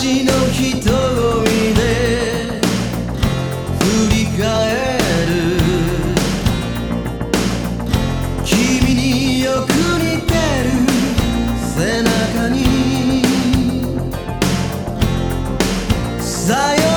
街の瞳で振り返る。君によく似てる。背中に。さよ